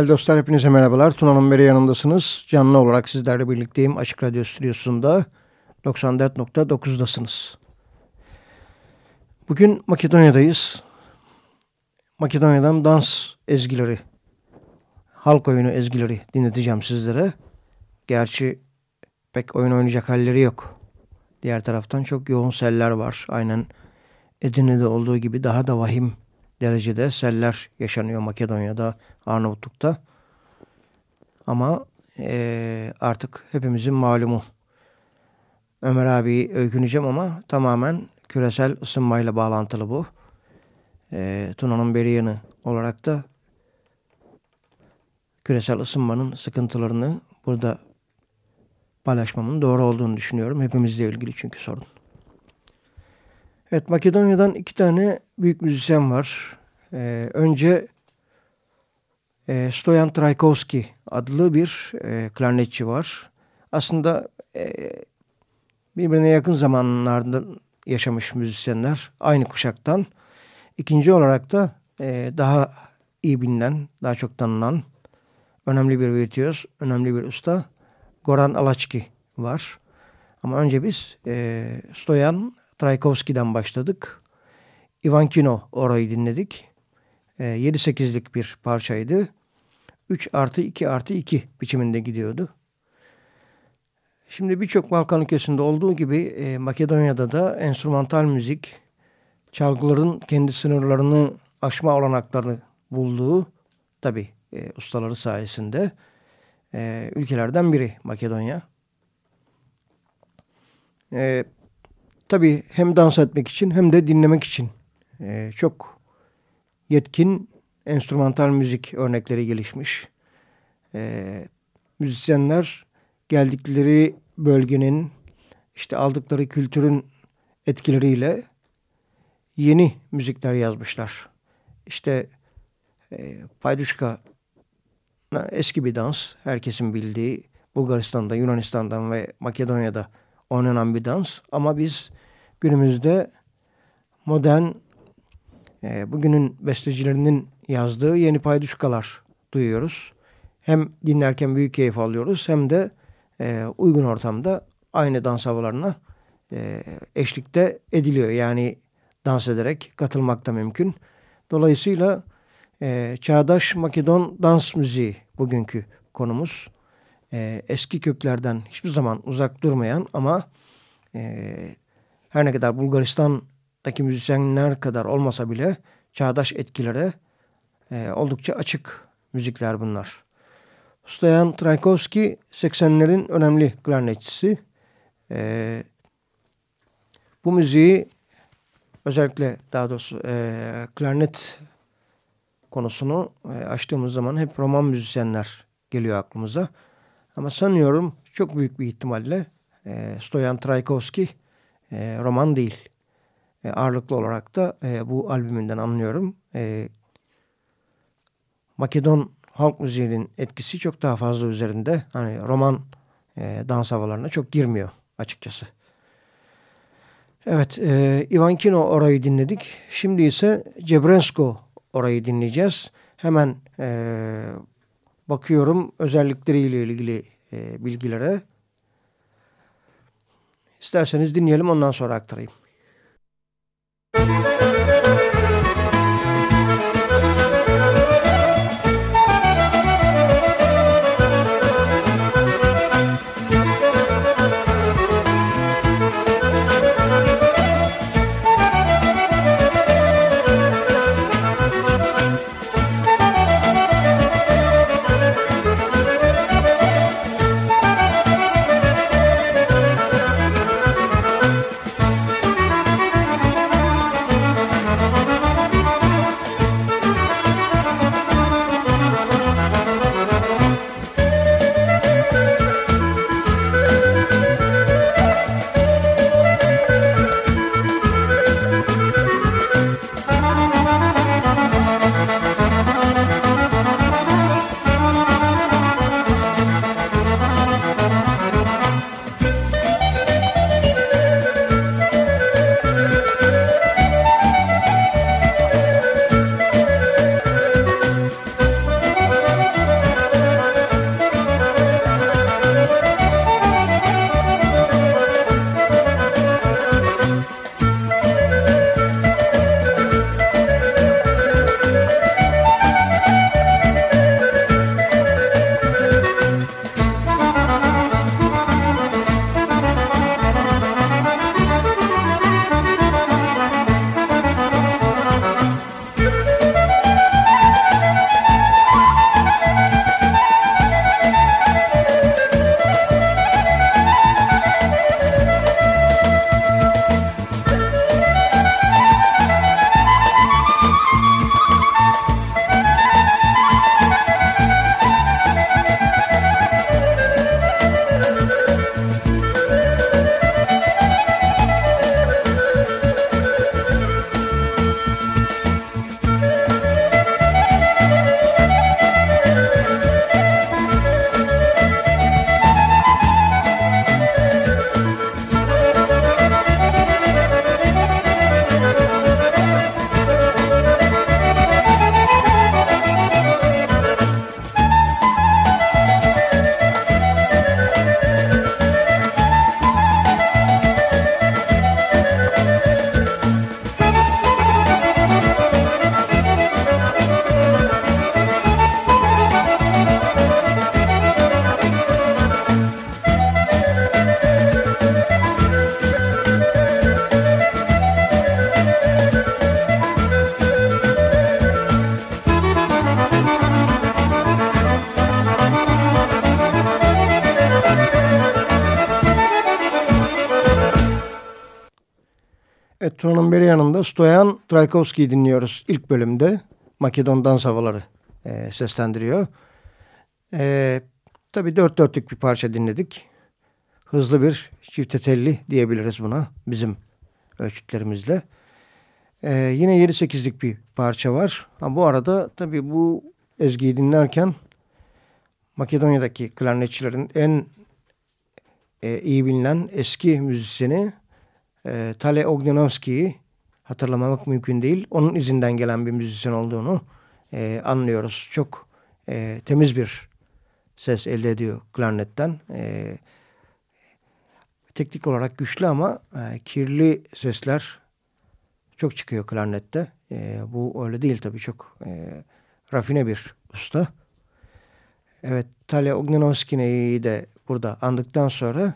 Değerli dostlar hepinize merhabalar. Tuna'nın beri yanındasınız. Canlı olarak sizlerle birlikteyim. Açık Radyo Stüdyosu'nda 94.9'dasınız. Bugün Makedonya'dayız. Makedonya'dan dans ezgileri, halk oyunu ezgileri dinleteceğim sizlere. Gerçi pek oyun oynayacak halleri yok. Diğer taraftan çok yoğun seller var. Aynen Edirne'de olduğu gibi daha da vahim derecede seller yaşanıyor Makedonya'da, Arnavutluk'ta. Ama e, artık hepimizin malumu. Ömer abi öyküneceğim ama tamamen küresel ısınmayla bağlantılı bu. E, Tuna'nın beri yanı olarak da küresel ısınmanın sıkıntılarını burada paylaşmamın doğru olduğunu düşünüyorum. Hepimizle ilgili çünkü sorun. Evet Makedonya'dan iki tane büyük müzisyen var. Ee, önce E, Stoyan Trajkovski adlı bir e, klarnetçi var. Aslında e, birbirine yakın zamanlarda yaşamış müzisyenler aynı kuşaktan. İkinci olarak da e, daha iyi bilinen, daha çok tanınan önemli bir virtüöz, önemli bir usta Goran Alaçki var. Ama önce biz e, Stoyan Trajkovski'den başladık. Ivan Kino orayı dinledik. E, 7-8'lik bir parçaydı. 3 artı 2 artı 2 biçiminde gidiyordu. Şimdi birçok Balkan ülkesinde olduğu gibi e, Makedonya'da da enstrümantal müzik çalgıların kendi sınırlarını aşma olanaklarını bulduğu tabi e, ustaları sayesinde e, ülkelerden biri Makedonya. E, tabi hem dans etmek için hem de dinlemek için e, çok yetkin enstrümantal müzik örnekleri gelişmiş. E, müzisyenler geldikleri bölgenin işte aldıkları kültürün etkileriyle yeni müzikler yazmışlar. İşte e, Payduşka eski bir dans. Herkesin bildiği Bulgaristan'da, Yunanistan'dan ve Makedonya'da oynanan bir dans. Ama biz günümüzde modern e, bugünün bestecilerinin yazdığı yeni payduşkalar duyuyoruz. Hem dinlerken büyük keyif alıyoruz hem de e, uygun ortamda aynı dans havalarına e, eşlikte ediliyor. Yani dans ederek katılmak da mümkün. Dolayısıyla e, çağdaş Makedon dans müziği bugünkü konumuz. E, eski köklerden hiçbir zaman uzak durmayan ama e, her ne kadar Bulgaristan'daki müzisyenler kadar olmasa bile çağdaş etkilere e, oldukça açık müzikler bunlar. Stoyan Trajkovski 80'lerin önemli klarnetçisi. E, bu müziği özellikle daha doğrusu e, klarnet konusunu e, açtığımız zaman hep roman müzisyenler geliyor aklımıza. Ama sanıyorum çok büyük bir ihtimalle e, Stoyan Trajkovski e, roman değil. E, ağırlıklı olarak da e, bu albümünden anlıyorum. E, Makedon halk müziğinin etkisi çok daha fazla üzerinde. Hani roman e, dans havalarına çok girmiyor açıkçası. Evet, e, Ivan Kino orayı dinledik. Şimdi ise Cebrensko orayı dinleyeceğiz. Hemen e, bakıyorum özellikleriyle ilgili e, bilgilere. İsterseniz dinleyelim ondan sonra aktarayım. Müzik Tuna'nın beri yanında Stoyan Trajkovski'yi dinliyoruz ilk bölümde. Makedon dans havaları e, seslendiriyor. E, tabii dört dörtlük bir parça dinledik. Hızlı bir çifte telli diyebiliriz buna bizim ölçütlerimizle. E, yine 7-8'lik bir parça var. Ha, bu arada tabii bu ezgiyi dinlerken Makedonya'daki klarnetçilerin en e, iyi bilinen eski müzisyeni e, Tale Ognjanovski'yi hatırlamamak mümkün değil. Onun izinden gelen bir müzisyen olduğunu e, anlıyoruz. Çok e, temiz bir ses elde ediyor klarnetten. E, teknik olarak güçlü ama e, kirli sesler çok çıkıyor klarnette. E, bu öyle değil tabii çok e, rafine bir usta. Evet Tale Ognjanovski'yi de burada andıktan sonra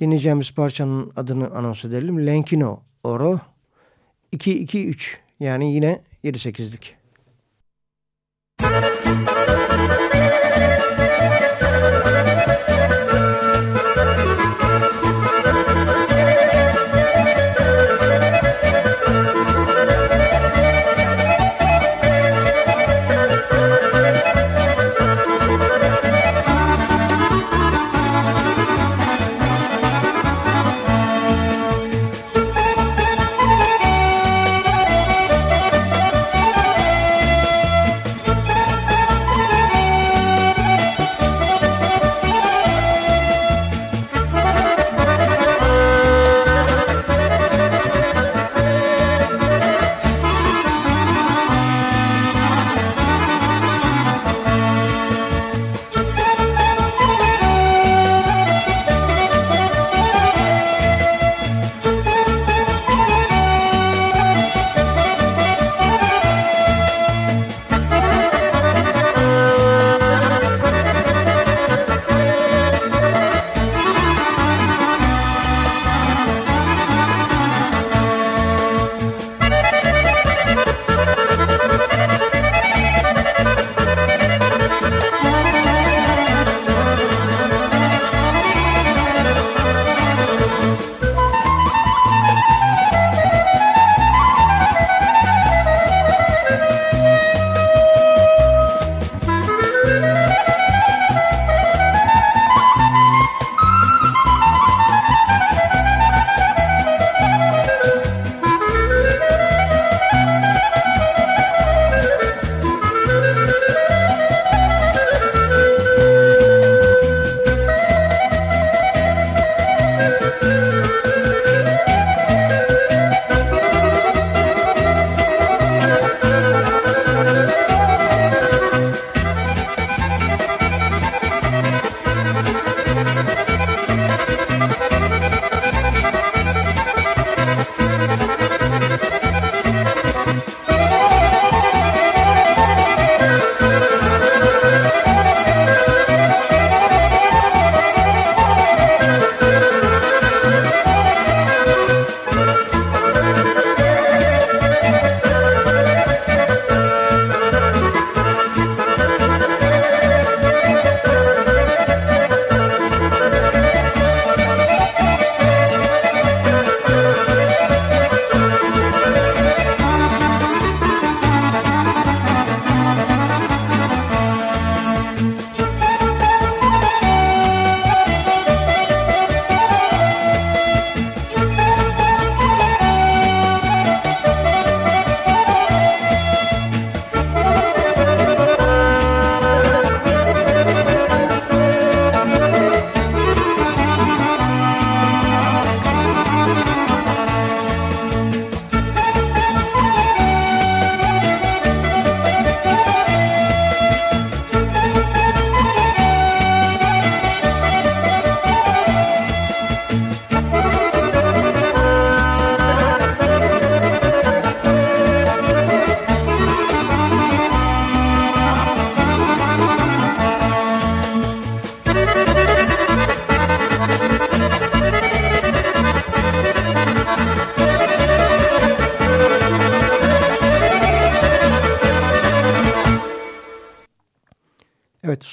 dinleyeceğimiz parçanın adını anons edelim. Lenkino Oro 2-2-3 yani yine 7-8'lik.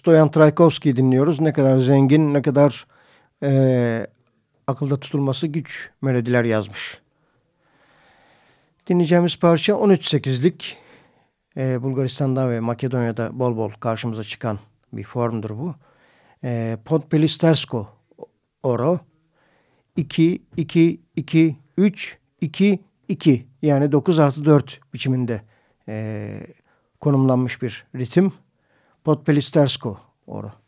Stoyan Trajkovski dinliyoruz. Ne kadar zengin, ne kadar e, akılda tutulması güç melodiler yazmış. Dinleyeceğimiz parça 13-8'lik e, Bulgaristan'da ve Makedonya'da bol bol karşımıza çıkan bir formdur bu. E, Podpelistersko oro 2, 2, 2, 3, 2, 2 yani 9 artı 4 biçiminde e, konumlanmış bir ritim. Podpelistersko orada.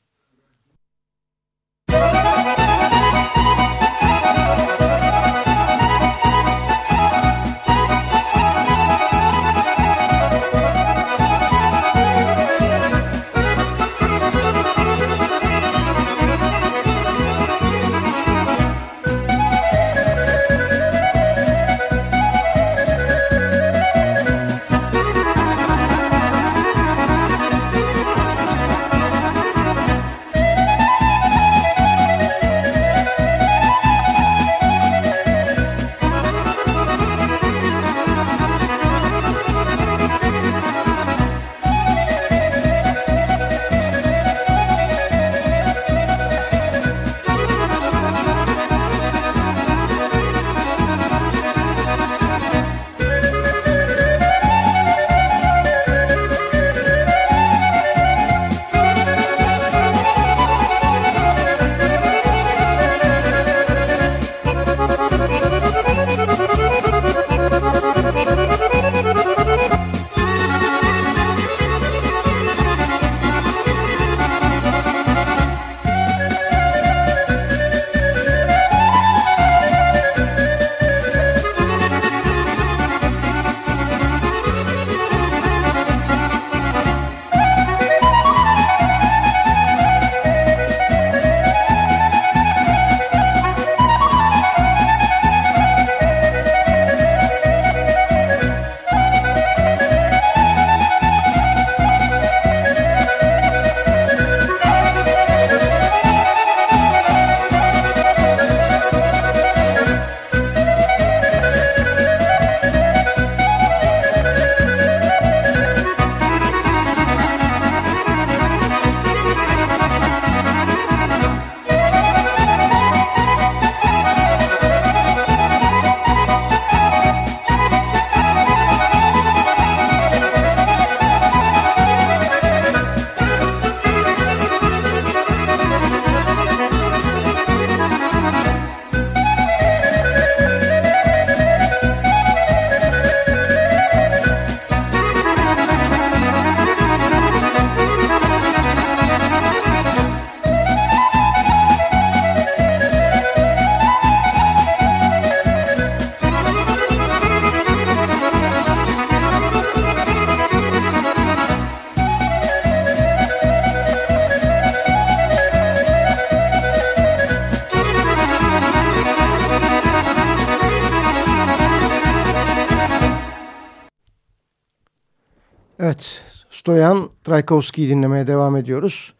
Stoyan Trajkovski'yi dinlemeye devam ediyoruz.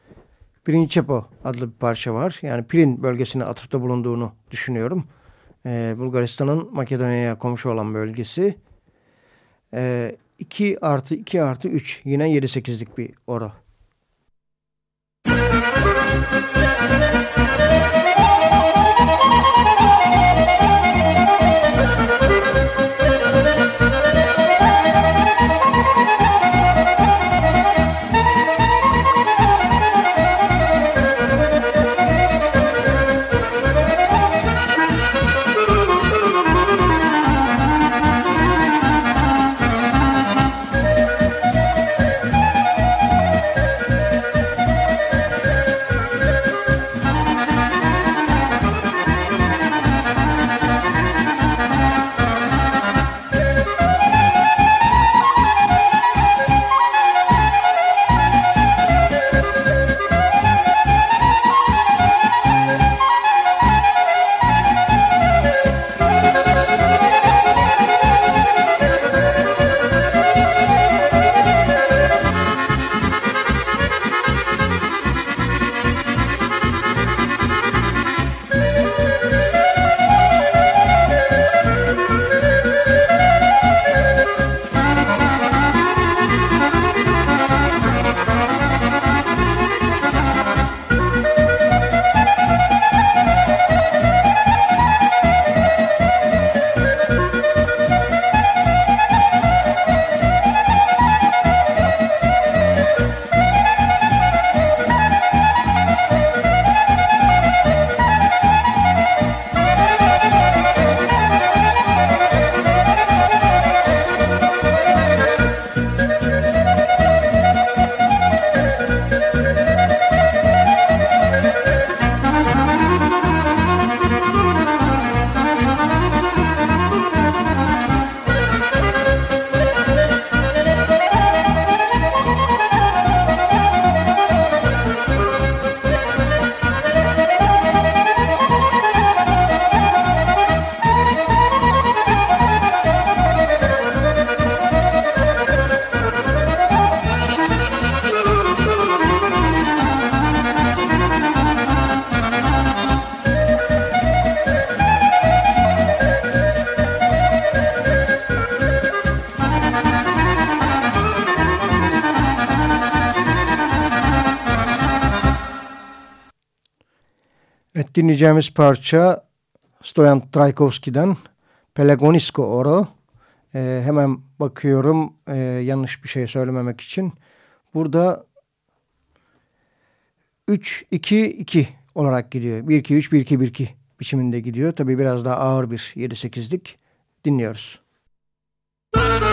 Pirinçepo adlı bir parça var. Yani Pirin bölgesine atıfta bulunduğunu düşünüyorum. Ee, Bulgaristan'ın Makedonya'ya komşu olan bölgesi. Ee, 2 artı 2 artı 3 yine 7-8'lik bir ora. Dinleyeceğimiz parça Stoyan Trajkovski'den Pelagonisko Oro. Ee, hemen bakıyorum e, yanlış bir şey söylememek için. Burada 3-2-2 olarak gidiyor. 1-2-3-1-2-1-2 biçiminde gidiyor. Tabii biraz daha ağır bir 7-8'lik dinliyoruz. Müzik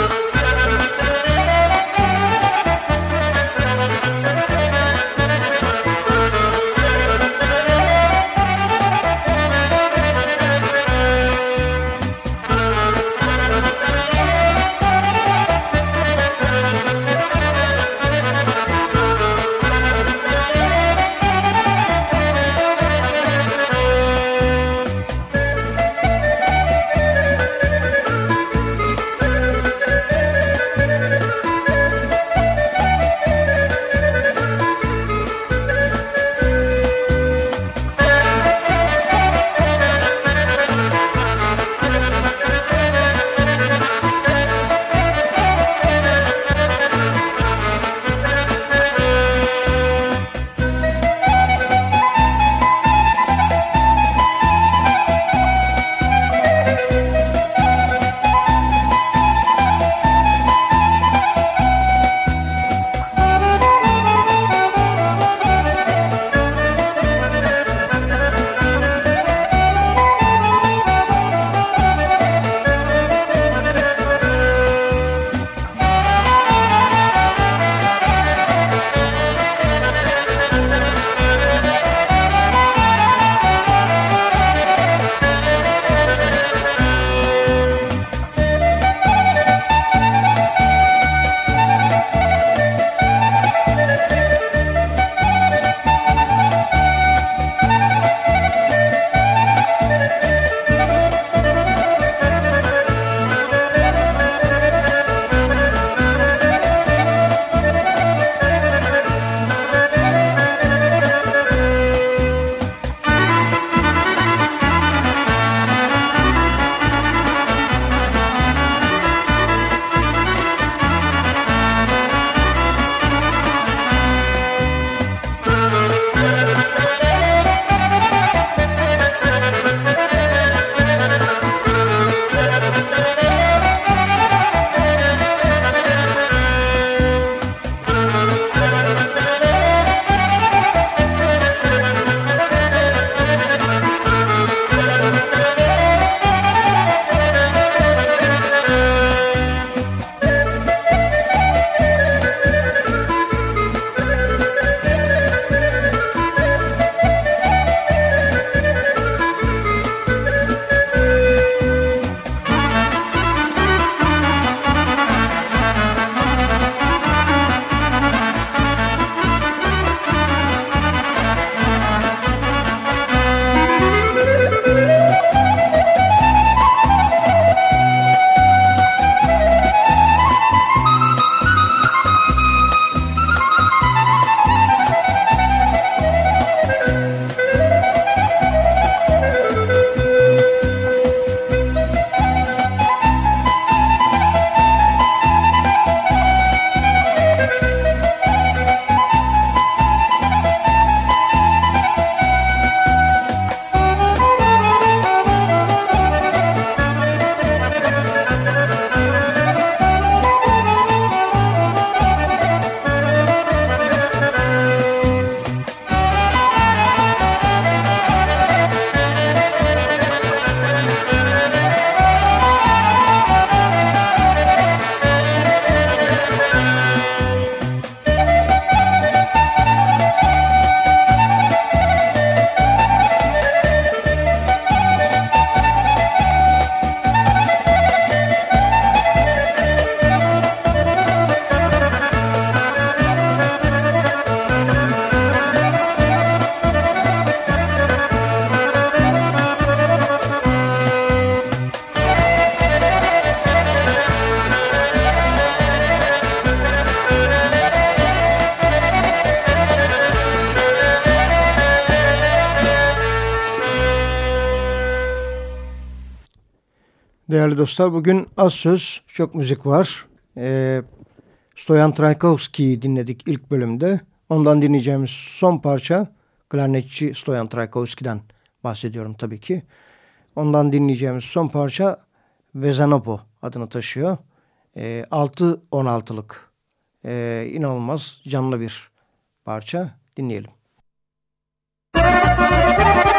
Değerli dostlar bugün az söz çok müzik var. Ee, Stoyan Trajkovski'yi dinledik ilk bölümde. Ondan dinleyeceğimiz son parça klarnetçi Stoyan Trajkovski'den bahsediyorum tabii ki. Ondan dinleyeceğimiz son parça Vezanopo adını taşıyor. E, 6-16'lık e, inanılmaz canlı bir parça dinleyelim. Evet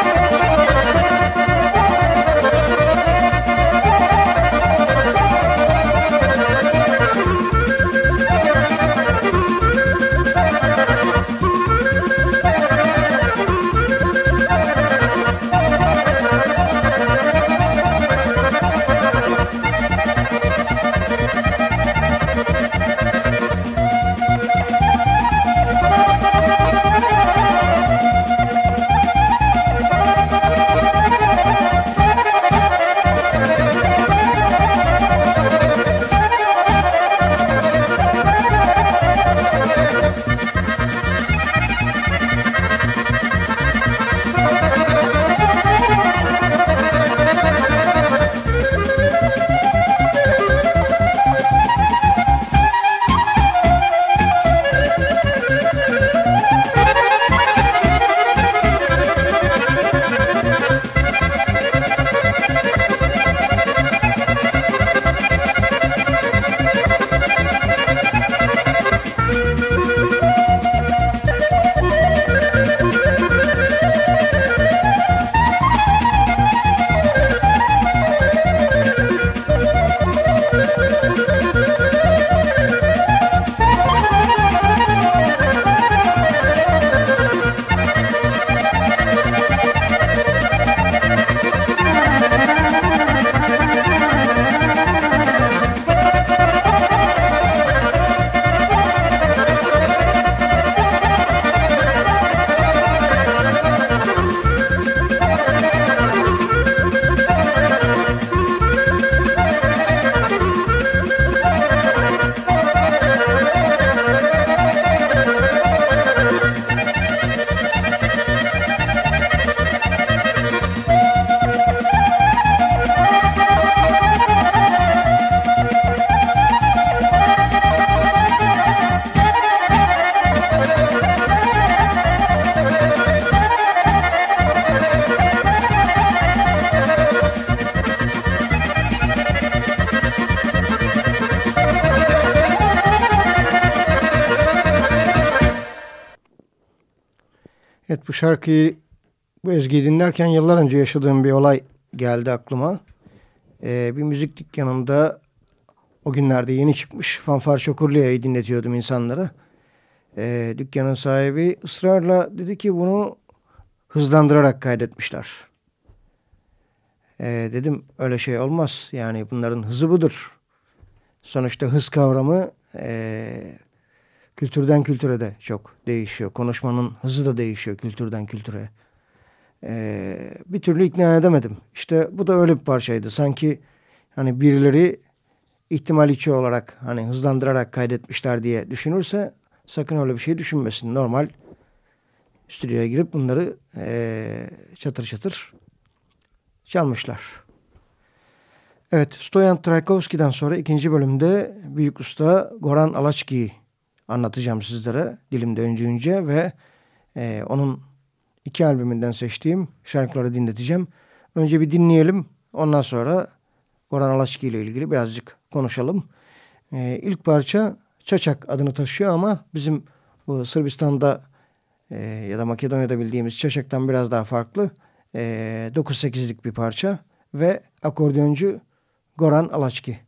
şarkıyı bu ezgiyi dinlerken yıllar önce yaşadığım bir olay geldi aklıma. Ee, bir müzik dükkanında o günlerde yeni çıkmış Fanfar Şokurlu'yu dinletiyordum insanlara. Ee, dükkanın sahibi ısrarla dedi ki bunu hızlandırarak kaydetmişler. Ee, dedim öyle şey olmaz. Yani bunların hızı budur. Sonuçta hız kavramı e, kültürden kültüre de çok değişiyor. Konuşmanın hızı da değişiyor kültürden kültüre. Ee, bir türlü ikna edemedim. İşte bu da öyle bir parçaydı. Sanki hani birileri ihtimal içi olarak hani hızlandırarak kaydetmişler diye düşünürse sakın öyle bir şey düşünmesin. Normal stüdyoya girip bunları e, çatır çatır çalmışlar. Evet, Stoyan Traykovski'den sonra ikinci bölümde büyük usta Goran Alaçki'yi anlatacağım sizlere dilimde öncüğünce ve e, onun iki albümünden seçtiğim şarkıları dinleteceğim. Önce bir dinleyelim ondan sonra Goran Alaçki ile ilgili birazcık konuşalım. E, ilk parça Çaçak adını taşıyor ama bizim bu Sırbistan'da e, ya da Makedonya'da bildiğimiz Çaçak'tan biraz daha farklı. E, 9-8'lik bir parça ve akordeoncu Goran Alaçki.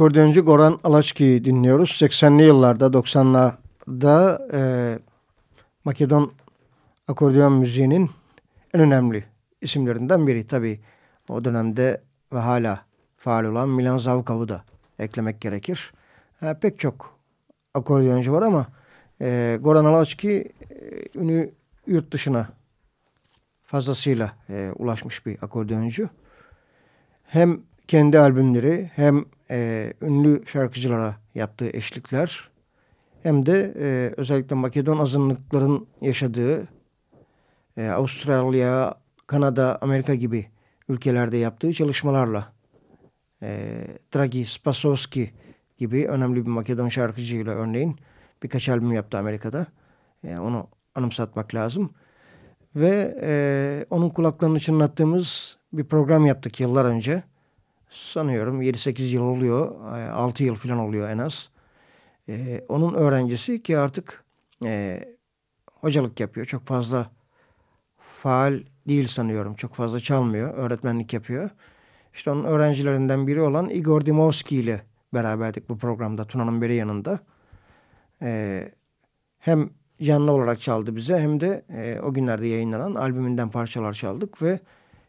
Akordeoncu Goran Alaçki'yi dinliyoruz. 80'li yıllarda, 90'larda e, Makedon akordeon müziğinin en önemli isimlerinden biri. Tabii o dönemde ve hala faal olan Milan Zavkav'ı da eklemek gerekir. E, pek çok akordeoncu var ama e, Goran Alaçki e, ünü yurt dışına fazlasıyla e, ulaşmış bir akordeoncu. Hem kendi albümleri hem e, ünlü şarkıcılara yaptığı eşlikler hem de e, özellikle Makedon azınlıkların yaşadığı e, Avustralya, Kanada, Amerika gibi ülkelerde yaptığı çalışmalarla e, Dragi Spasowski gibi önemli bir Makedon şarkıcıyla örneğin birkaç albüm yaptı Amerika'da. E, onu anımsatmak lazım. Ve e, onun kulaklarını çınlattığımız bir program yaptık yıllar önce sanıyorum 7-8 yıl oluyor. 6 yıl falan oluyor en az. Ee, onun öğrencisi ki artık e, hocalık yapıyor. Çok fazla faal değil sanıyorum. Çok fazla çalmıyor. Öğretmenlik yapıyor. İşte onun öğrencilerinden biri olan Igor Dimovski ile beraberdik bu programda Tuna'nın biri yanında. Ee, hem canlı olarak çaldı bize hem de e, o günlerde yayınlanan albümünden parçalar çaldık ve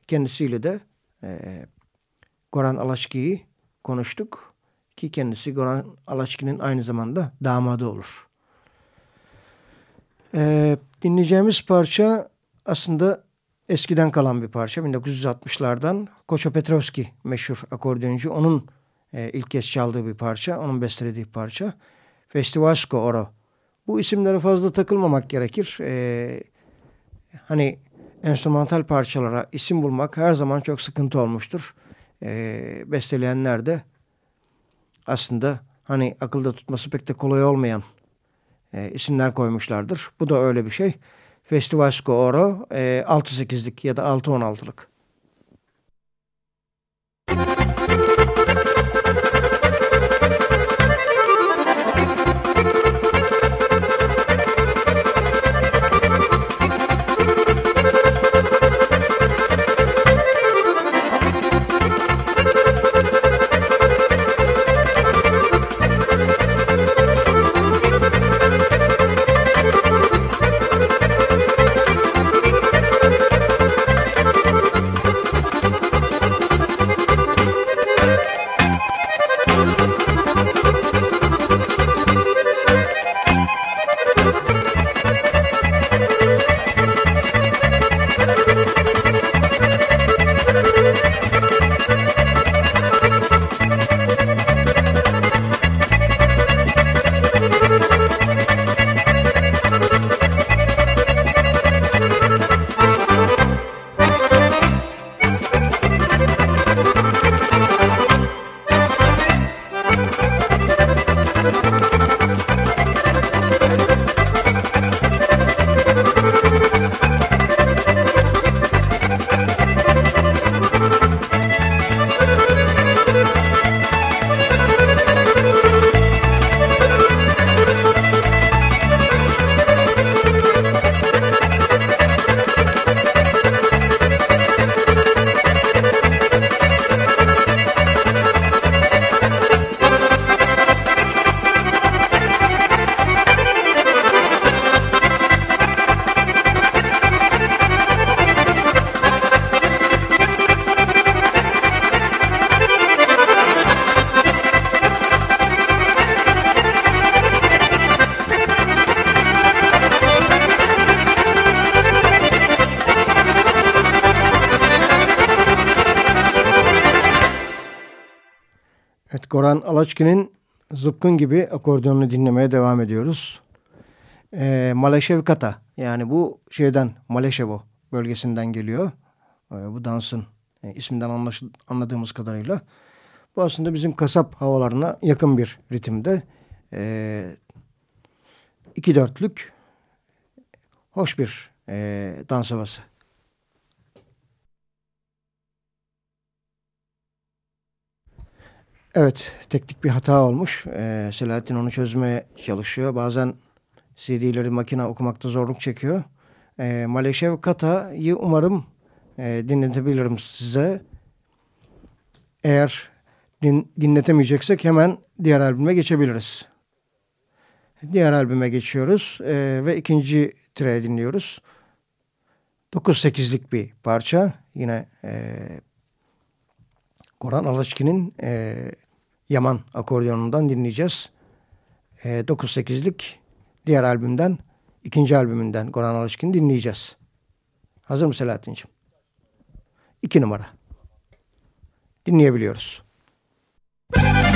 kendisiyle de e, Goran Alaçki'yi konuştuk. Ki kendisi Goran Alaçki'nin aynı zamanda damadı olur. Ee, dinleyeceğimiz parça aslında eskiden kalan bir parça. 1960'lardan Koço Petrovski meşhur akordeoncu. Onun e, ilk kez çaldığı bir parça. Onun bestelediği parça. Festivalsko Oro. Bu isimlere fazla takılmamak gerekir. Ee, hani enstrümantal parçalara isim bulmak her zaman çok sıkıntı olmuştur e, besteleyenler de aslında hani akılda tutması pek de kolay olmayan e, isimler koymuşlardır. Bu da öyle bir şey. Festival Score e, 6-8'lik ya da 6-16'lık. Goran Alaçki'nin Zıpkın gibi akordeonunu dinlemeye devam ediyoruz. E, Maleşev Kata yani bu şeyden Maleşevo bölgesinden geliyor. E, bu dansın e, isminden anladığımız kadarıyla. Bu aslında bizim kasap havalarına yakın bir ritimde. E, iki dörtlük hoş bir e, dans havası. Evet, teknik bir hata olmuş. Ee, Selahattin onu çözmeye çalışıyor. Bazen CD'leri makine okumakta zorluk çekiyor. Ee, Maleşev Kata'yı umarım e, dinletebilirim size. Eğer din, dinletemeyeceksek hemen diğer albüme geçebiliriz. Diğer albüme geçiyoruz e, ve ikinci tire dinliyoruz. 9-8'lik bir parça. Yine e, Koran Alaçki'nin e, Yaman akordiyonundan dinleyeceğiz. E, 9-8'lik diğer albümden, ikinci albümünden Koran Alaçki'ni dinleyeceğiz. Hazır mı Selahattin'ciğim? İki numara. Dinleyebiliyoruz. Müzik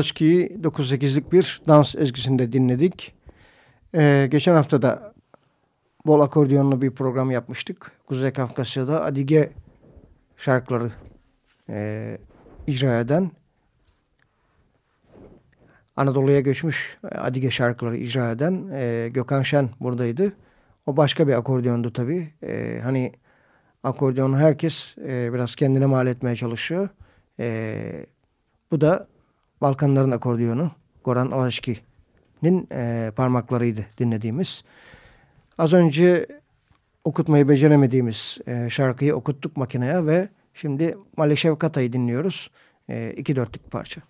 Alaçki'yi 9-8'lik bir dans ezgisinde dinledik. Ee, geçen hafta da bol akordiyonlu bir program yapmıştık. Kuzey Kafkasya'da Adige şarkıları e, icra eden Anadolu'ya göçmüş Adige şarkıları icra eden e, Gökhan Şen buradaydı. O başka bir akordiyondu tabii. E, hani akordiyonu herkes e, biraz kendine mal etmeye çalışıyor. E, bu da Balkanların akordiyonu Goran Alaşki'nin e, parmaklarıydı dinlediğimiz. Az önce okutmayı beceremediğimiz e, şarkıyı okuttuk makineye ve şimdi Male Şevkata'yı dinliyoruz. E, iki dörtlük parça.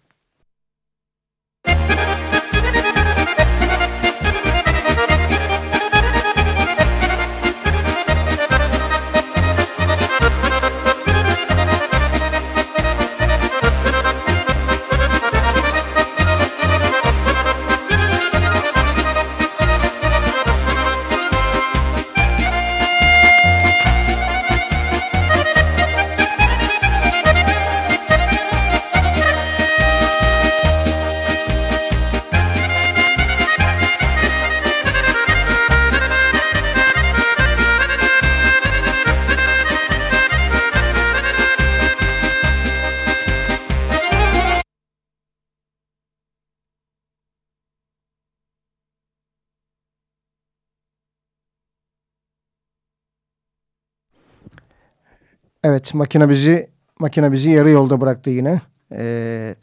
Evet makine bizi makine bizi yarı yolda bıraktı yine. Ee,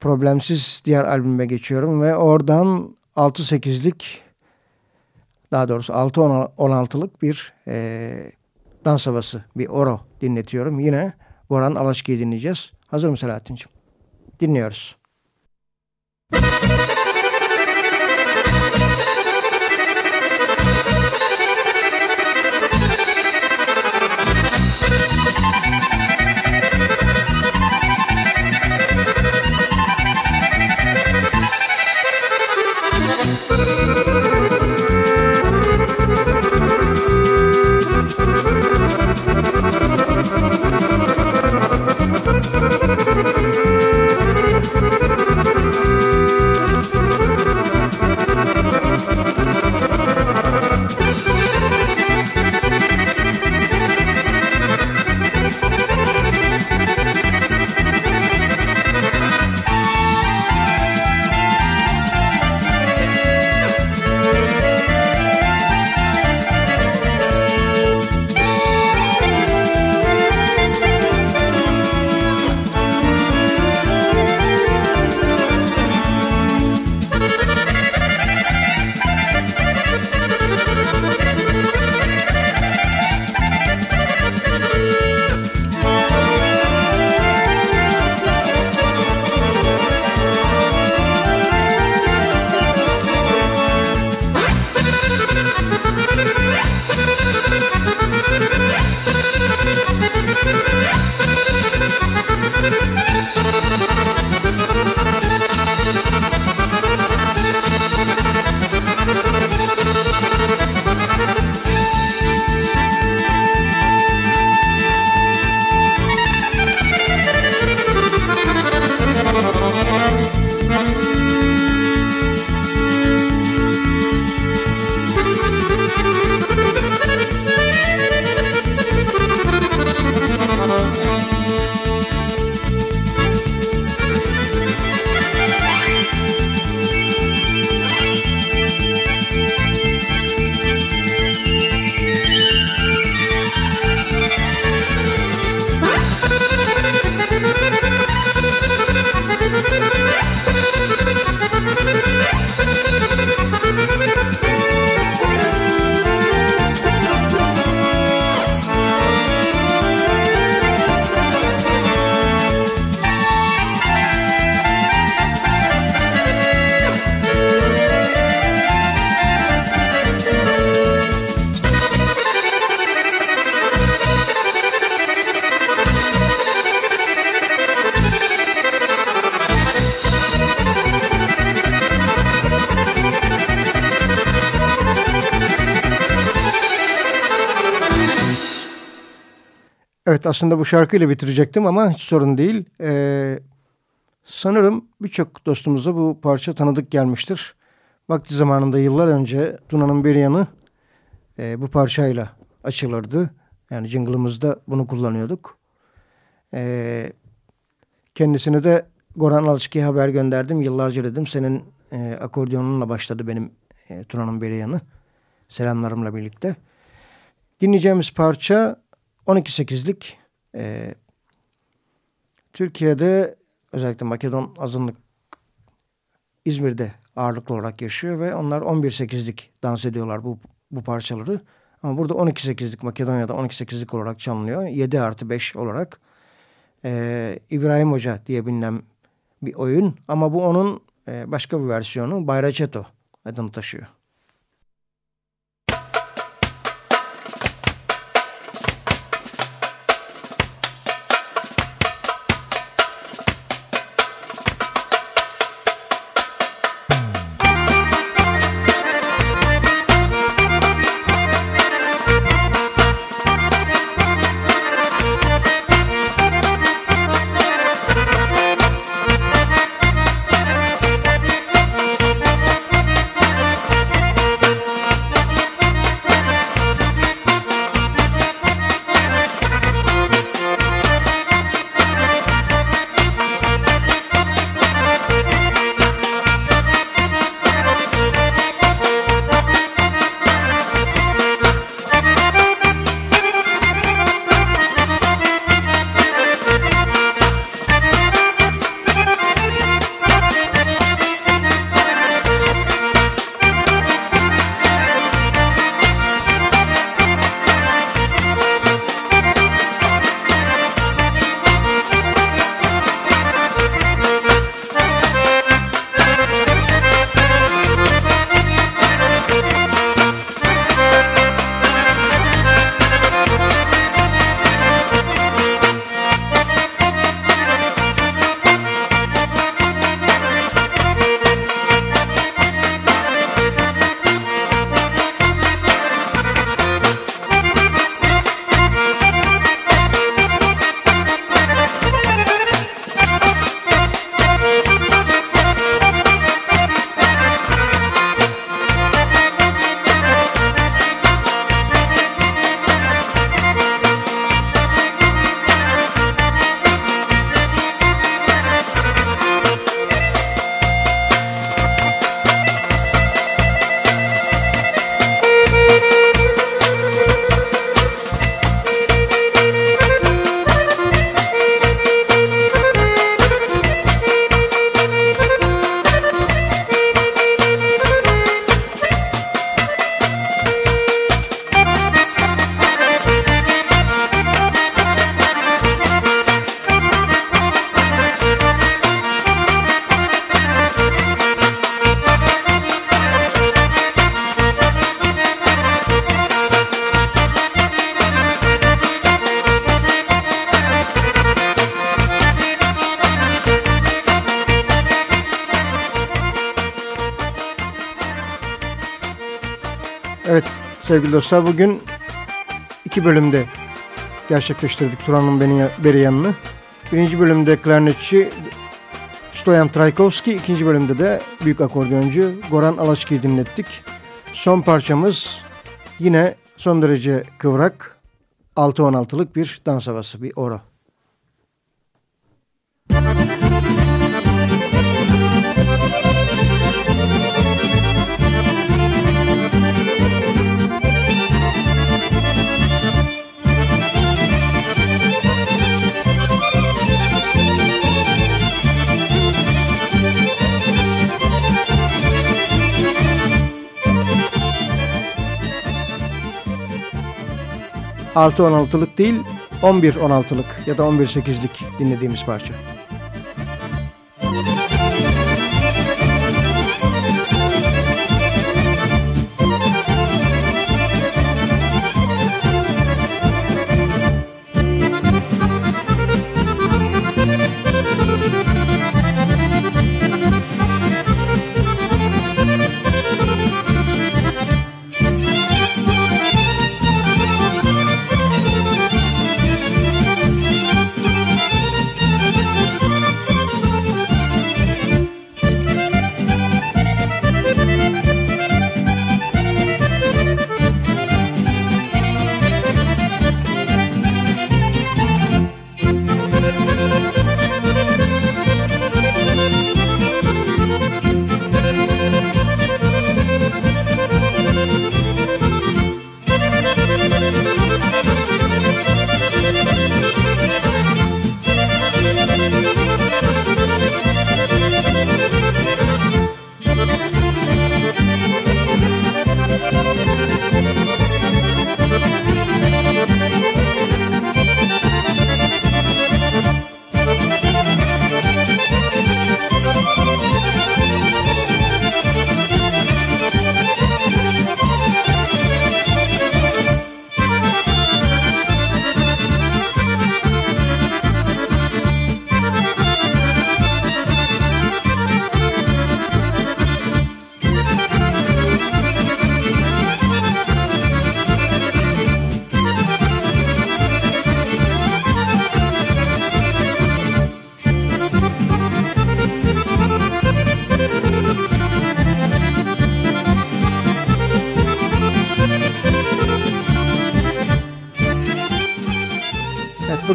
problemsiz diğer albüme geçiyorum ve oradan 6-8'lik daha doğrusu 6-16'lık bir e, dans havası bir oro dinletiyorum. Yine Goran Alaşki'yi dinleyeceğiz. Hazır mı Selahattin'ciğim? Dinliyoruz. Müzik Evet aslında bu şarkıyla bitirecektim ama hiç sorun değil. Ee, sanırım birçok dostumuza bu parça tanıdık gelmiştir. Vakti zamanında yıllar önce Tuna'nın bir yanı e, bu parçayla açılırdı. Yani jingle'ımızda bunu kullanıyorduk. Ee, kendisine de Goran Alçık'a haber gönderdim. Yıllarca dedim senin e, akordiyonunla başladı benim e, Tuna'nın bir yanı. Selamlarımla birlikte. Dinleyeceğimiz parça 12-8'lik e, Türkiye'de özellikle Makedon azınlık İzmir'de ağırlıklı olarak yaşıyor ve onlar 11-8'lik dans ediyorlar bu, bu parçaları. Ama burada 12-8'lik Makedonya'da 12-8'lik olarak çalınıyor. 7 artı 5 olarak. Ee, İbrahim Hoca diye bilinen bir oyun. Ama bu onun e, başka bir versiyonu. Bayraçeto adını taşıyor. Sevgili dostlar bugün iki bölümde gerçekleştirdik Turan'ın Beriyan'ını. Birinci bölümde klarnetçi Stoyan Trajkovski, ikinci bölümde de büyük akordeoncu Goran Alaçki'yi dinlettik. Son parçamız yine son derece kıvrak 6-16'lık bir dans havası, bir oro. Müzik 6-16'lık değil 11-16'lık ya da 11-8'lik dinlediğimiz parça.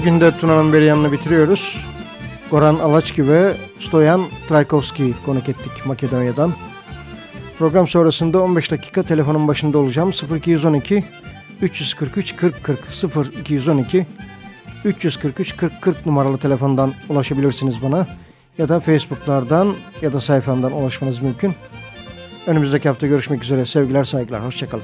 Bugün de Tuna'nın bir yanını bitiriyoruz. Goran Alaçki ve Stoyan Trajkovski konuk ettik Makedonya'dan. Program sonrasında 15 dakika telefonun başında olacağım. 0212 343 40 40 0212 343 40 40 numaralı telefondan ulaşabilirsiniz bana. Ya da Facebook'lardan ya da sayfamdan ulaşmanız mümkün. Önümüzdeki hafta görüşmek üzere. Sevgiler, saygılar. Hoşçakalın.